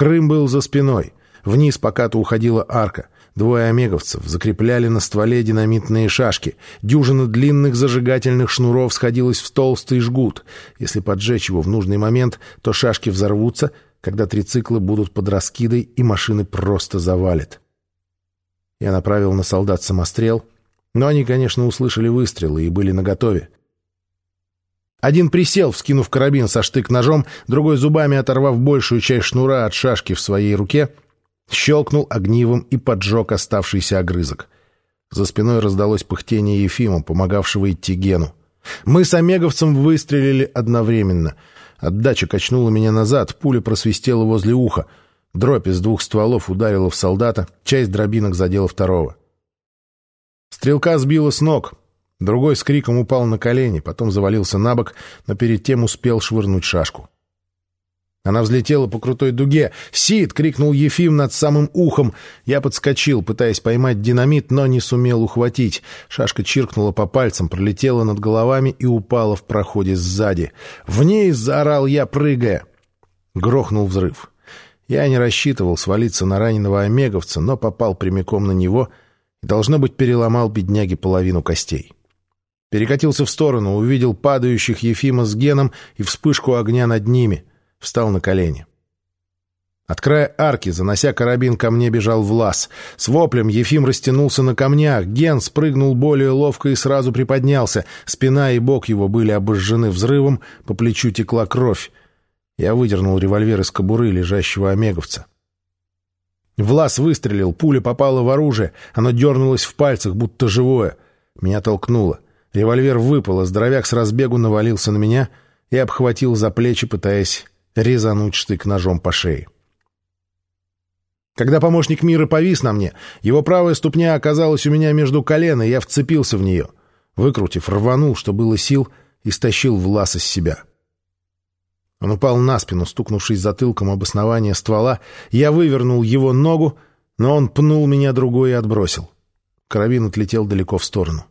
Крым был за спиной. Вниз покату уходила арка. Двое омеговцев закрепляли на стволе динамитные шашки. Дюжина длинных зажигательных шнуров сходилась в толстый жгут. Если поджечь его в нужный момент, то шашки взорвутся, когда трициклы будут под раскидой, и машины просто завалит. Я направил на солдат самострел, но они, конечно, услышали выстрелы и были наготове. Один присел, вскинув карабин со штык-ножом, другой зубами оторвав большую часть шнура от шашки в своей руке — щелкнул огнивом и поджег оставшийся огрызок. За спиной раздалось пыхтение Ефима, помогавшего идти Гену. Мы с Омеговцем выстрелили одновременно. Отдача качнула меня назад, пуля просвистела возле уха. Дробь из двух стволов ударила в солдата, часть дробинок задела второго. Стрелка сбила с ног. Другой с криком упал на колени, потом завалился на бок, но перед тем успел швырнуть шашку. Она взлетела по крутой дуге. «Сид!» — крикнул Ефим над самым ухом. Я подскочил, пытаясь поймать динамит, но не сумел ухватить. Шашка чиркнула по пальцам, пролетела над головами и упала в проходе сзади. «В ней!» — заорал я, прыгая. Грохнул взрыв. Я не рассчитывал свалиться на раненого омеговца, но попал прямиком на него и, должно быть, переломал бедняге половину костей. Перекатился в сторону, увидел падающих Ефима с Геном и вспышку огня над ними — встал на колени. От края арки, занося карабин, ко мне бежал Влас. С воплем Ефим растянулся на камнях. Ген спрыгнул более ловко и сразу приподнялся. Спина и бок его были обожжены взрывом, по плечу текла кровь. Я выдернул револьвер из кобуры лежащего омеговца. Влас выстрелил, пуля попала в оружие. Оно дернулось в пальцах, будто живое. Меня толкнуло. Револьвер выпал, а здоровяк с разбегу навалился на меня и обхватил за плечи, пытаясь резануть штык ножом по шее. Когда помощник мира повис на мне, его правая ступня оказалась у меня между колен, и я вцепился в нее. Выкрутив, рванул, что было сил, и стащил Влас из себя. Он упал на спину, стукнувшись затылком об основание ствола. Я вывернул его ногу, но он пнул меня другой и отбросил. Карабин отлетел далеко в сторону.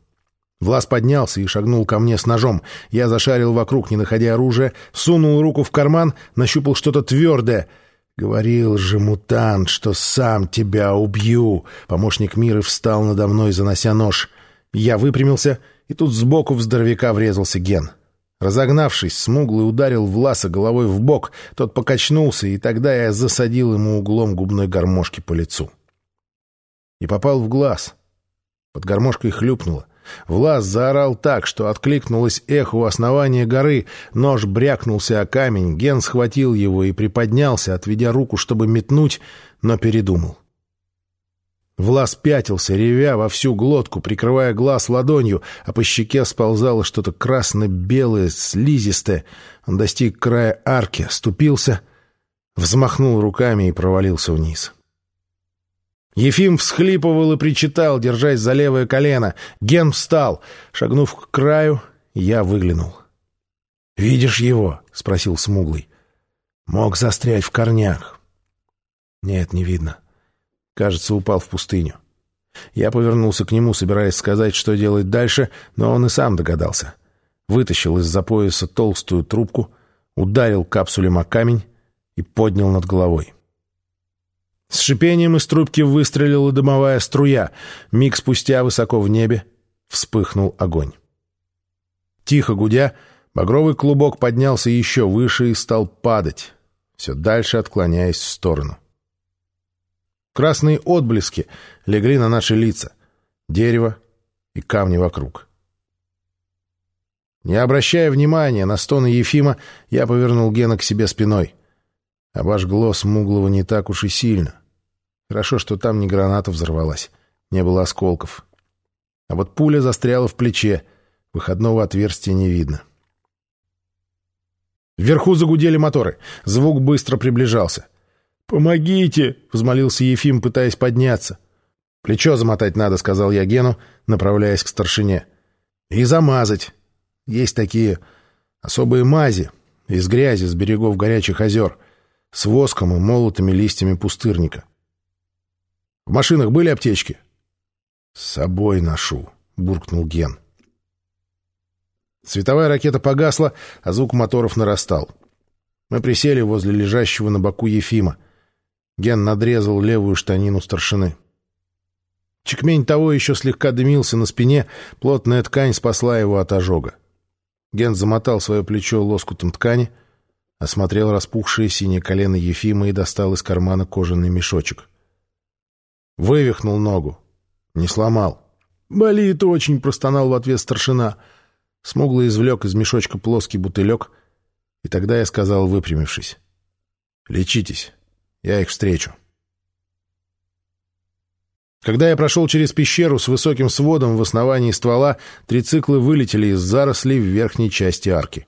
Влас поднялся и шагнул ко мне с ножом. Я зашарил вокруг, не находя оружия, сунул руку в карман, нащупал что-то твердое. «Говорил же, мутант, что сам тебя убью!» Помощник Миры встал надо мной, занося нож. Я выпрямился, и тут сбоку в здоровяка врезался Ген. Разогнавшись, смуглый ударил Власа головой в бок, тот покачнулся, и тогда я засадил ему углом губной гармошки по лицу. И попал в глаз. Под гармошкой хлюпнуло. Влас заорал так, что откликнулось эхо у основания горы. Нож брякнулся о камень, Ген схватил его и приподнялся, отведя руку, чтобы метнуть, но передумал. Влас пятился, ревя во всю глотку, прикрывая глаз ладонью, а по щеке сползало что-то красно-белое, слизистое. Он достиг края арки, ступился, взмахнул руками и провалился вниз. — Ефим всхлипывал и причитал, держась за левое колено. Ген встал. Шагнув к краю, я выглянул. «Видишь его?» — спросил Смуглый. «Мог застрять в корнях». «Нет, не видно. Кажется, упал в пустыню». Я повернулся к нему, собираясь сказать, что делать дальше, но он и сам догадался. Вытащил из-за пояса толстую трубку, ударил капсулем о камень и поднял над головой. С шипением из трубки выстрелила дымовая струя. Миг спустя высоко в небе вспыхнул огонь. Тихо гудя, багровый клубок поднялся еще выше и стал падать, все дальше отклоняясь в сторону. Красные отблески легли на наши лица, дерево и камни вокруг. Не обращая внимания на стоны Ефима, я повернул Гена к себе спиной. Обожгло смуглого не так уж и сильно. Хорошо, что там не граната взорвалась, не было осколков. А вот пуля застряла в плече, выходного отверстия не видно. Вверху загудели моторы. Звук быстро приближался. «Помогите!» — взмолился Ефим, пытаясь подняться. «Плечо замотать надо», — сказал я Гену, направляясь к старшине. «И замазать. Есть такие особые мази из грязи с берегов горячих озер, с воском и молотыми листьями пустырника. В машинах были аптечки? — С собой ношу, — буркнул Ген. Световая ракета погасла, а звук моторов нарастал. Мы присели возле лежащего на боку Ефима. Ген надрезал левую штанину старшины. Чекмень того еще слегка дымился на спине, плотная ткань спасла его от ожога. Ген замотал свое плечо лоскутом ткани, осмотрел распухшее синее колено Ефима и достал из кармана кожаный мешочек. Вывихнул ногу. Не сломал. «Болит очень», — простонал в ответ старшина. Смугло извлек из мешочка плоский бутылек, и тогда я сказал, выпрямившись. «Лечитесь, я их встречу». Когда я прошел через пещеру с высоким сводом в основании ствола, трициклы вылетели из зарослей в верхней части арки.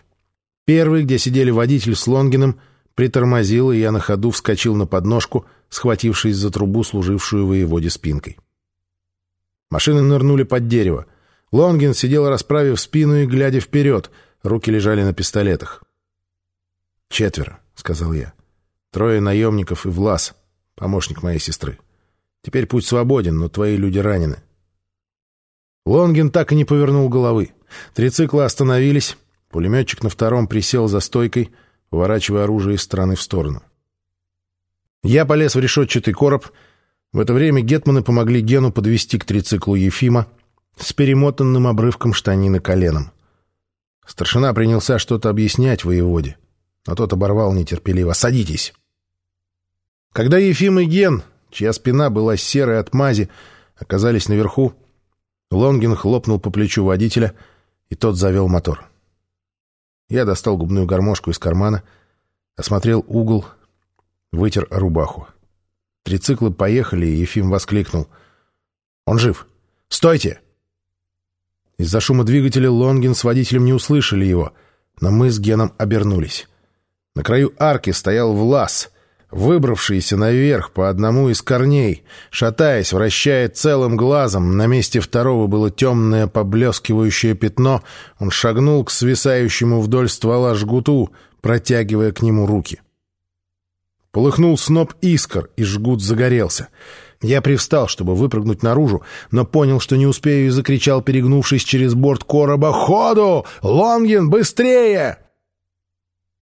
Первый, где сидели водитель с Лонгином, притормозил, и я на ходу вскочил на подножку, схватившись за трубу, служившую воеводе спинкой. Машины нырнули под дерево. Лонгин сидел, расправив спину и глядя вперед, руки лежали на пистолетах. «Четверо», — сказал я. «Трое наемников и Влас, помощник моей сестры». Теперь путь свободен, но твои люди ранены. Лонгин так и не повернул головы. Трицикла остановились. Пулеметчик на втором присел за стойкой, уворачивая оружие из стороны в сторону. Я полез в решетчатый короб. В это время гетманы помогли Гену подвести к трициклу Ефима с перемотанным обрывком штанины коленом. Старшина принялся что-то объяснять воеводе, но тот оборвал нетерпеливо. «Садитесь!» Когда Ефим и Ген чья спина была серой от мази, оказались наверху. Лонгин хлопнул по плечу водителя, и тот завел мотор. Я достал губную гармошку из кармана, осмотрел угол, вытер рубаху. Трициклы поехали, и Ефим воскликнул. «Он жив! Стойте!» Из-за шума двигателя Лонгин с водителем не услышали его, но мы с Геном обернулись. На краю арки стоял Влас — выбравшийся наверх по одному из корней, шатаясь, вращая целым глазом, на месте второго было темное поблескивающее пятно, он шагнул к свисающему вдоль ствола жгуту, протягивая к нему руки. Полыхнул сноп искр, и жгут загорелся. Я привстал, чтобы выпрыгнуть наружу, но понял, что не успею, и закричал, перегнувшись через борт короба, «Ходу! Лонгин, быстрее!»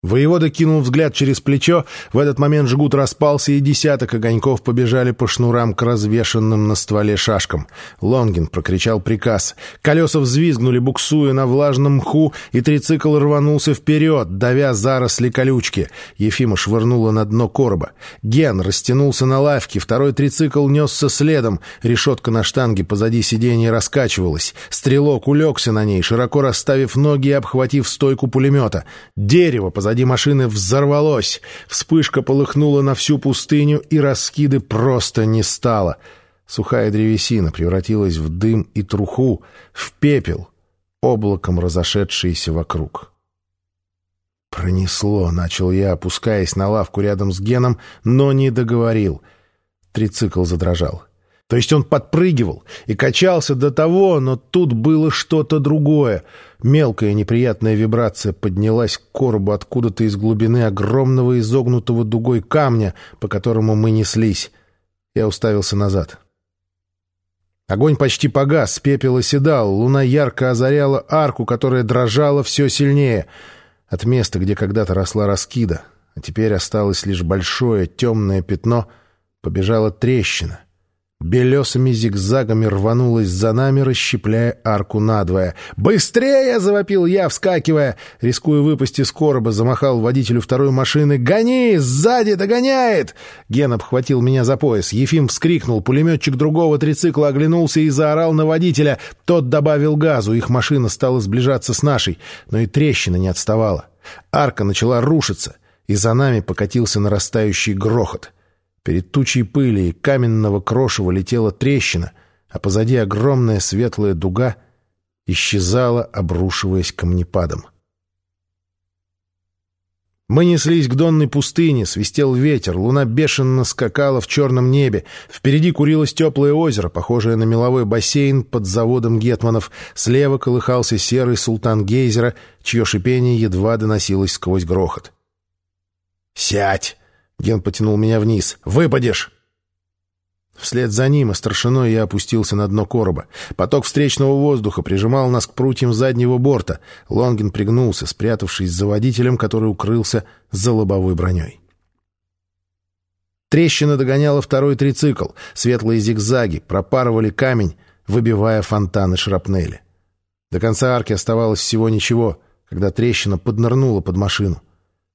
Воевода кинул взгляд через плечо, в этот момент жгут распался, и десяток огоньков побежали по шнурам к развешенным на стволе шашкам. Лонгин прокричал приказ. Колеса взвизгнули, буксуя на влажном мху, и трицикл рванулся вперед, давя заросли колючки. Ефима швырнула на дно короба. Ген растянулся на лавке, второй трицикл несся следом, решетка на штанге позади сиденья раскачивалась. Стрелок улегся на ней, широко расставив ноги и обхватив стойку пулемета. Дерево позади Позади машины взорвалось. Вспышка полыхнула на всю пустыню, и раскиды просто не стало. Сухая древесина превратилась в дым и труху, в пепел, облаком разошедшийся вокруг. «Пронесло», — начал я, опускаясь на лавку рядом с Геном, но не договорил. Трицикл задрожал. То есть он подпрыгивал и качался до того, но тут было что-то другое. Мелкая неприятная вибрация поднялась к коробу откуда-то из глубины огромного изогнутого дугой камня, по которому мы неслись. Я уставился назад. Огонь почти погас, пепел оседал, луна ярко озаряла арку, которая дрожала все сильнее. От места, где когда-то росла раскида, а теперь осталось лишь большое темное пятно, побежала трещина — белесыми зигзагами рванулась за нами, расщепляя арку надвое. «Быстрее!» — завопил я, вскакивая. Рискуя выпасть из короба, замахал водителю второй машины. «Гони! Сзади догоняет!» Ген обхватил меня за пояс. Ефим вскрикнул. Пулеметчик другого трицикла оглянулся и заорал на водителя. Тот добавил газу. Их машина стала сближаться с нашей, но и трещина не отставала. Арка начала рушиться, и за нами покатился нарастающий грохот — Перед тучей пыли и каменного крошева летела трещина, а позади огромная светлая дуга исчезала, обрушиваясь камнепадом. Мы неслись к донной пустыне, свистел ветер, луна бешено скакала в черном небе. Впереди курилось теплое озеро, похожее на меловой бассейн под заводом гетманов. Слева колыхался серый султан гейзера, чье шипение едва доносилось сквозь грохот. «Сядь!» Ген потянул меня вниз. «Выпадешь!» Вслед за ним и старшиной я опустился на дно короба. Поток встречного воздуха прижимал нас к прутьям заднего борта. Лонгин пригнулся, спрятавшись за водителем, который укрылся за лобовой броней. Трещина догоняла второй трицикл. Светлые зигзаги пропарывали камень, выбивая фонтаны шрапнели. До конца арки оставалось всего ничего, когда трещина поднырнула под машину.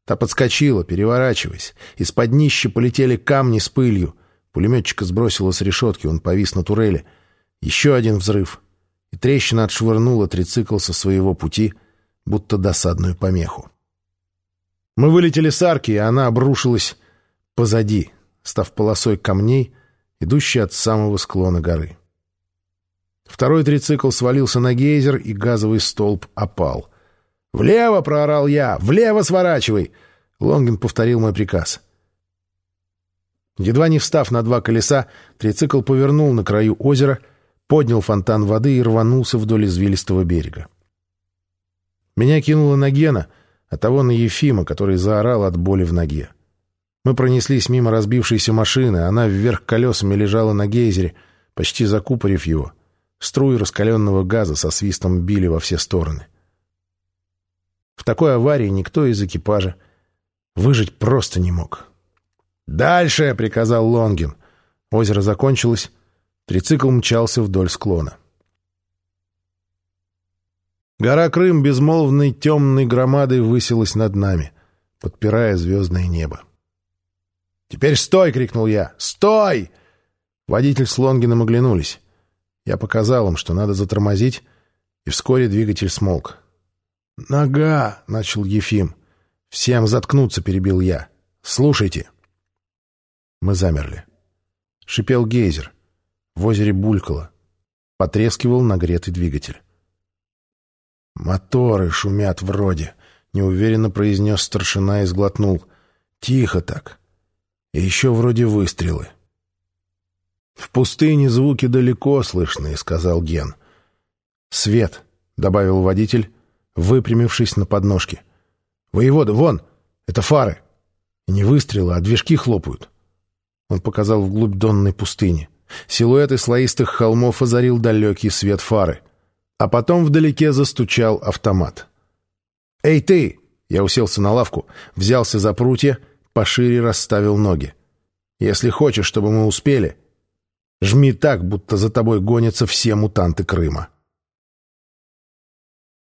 Та подскочила, переворачиваясь. Из-под днища полетели камни с пылью. Пулеметчика сбросило с решетки, он повис на турели. Еще один взрыв. И трещина отшвырнула трицикл со своего пути, будто досадную помеху. Мы вылетели с арки, и она обрушилась позади, став полосой камней, идущей от самого склона горы. Второй трицикл свалился на гейзер, и газовый столб опал. «Влево!» — проорал я. «Влево сворачивай!» Лонгин повторил мой приказ. Едва не встав на два колеса, трицикл повернул на краю озера, поднял фонтан воды и рванулся вдоль извилистого берега. Меня кинуло на Гена, а того на Ефима, который заорал от боли в ноге. Мы пронеслись мимо разбившейся машины, она вверх колесами лежала на гейзере, почти закупорив его. Струи раскаленного газа со свистом били во все стороны. В такой аварии никто из экипажа выжить просто не мог. «Дальше!» — приказал Лонгин. Озеро закончилось, трицикл мчался вдоль склона. Гора Крым безмолвной темной громадой высилась над нами, подпирая звездное небо. «Теперь стой!» — крикнул я. «Стой!» Водитель с Лонгином оглянулись. Я показал им, что надо затормозить, и вскоре двигатель смолк. «Нога!» — начал Ефим. «Всем заткнуться!» — перебил я. «Слушайте!» Мы замерли. Шипел гейзер. В озере булькало. Потрескивал нагретый двигатель. «Моторы шумят вроде», — неуверенно произнес старшина и сглотнул. «Тихо так. И еще вроде выстрелы». «В пустыне звуки далеко слышны», — сказал Ген. «Свет», — добавил водитель, выпрямившись на подножке. «Воевода, вон! Это фары! И не выстрелы, а движки хлопают». Он показал вглубь донной пустыни. Силуэты слоистых холмов озарил далекий свет фары. А потом вдалеке застучал автомат. «Эй, ты!» Я уселся на лавку, взялся за прутья, пошире расставил ноги. «Если хочешь, чтобы мы успели, жми так, будто за тобой гонятся все мутанты Крыма».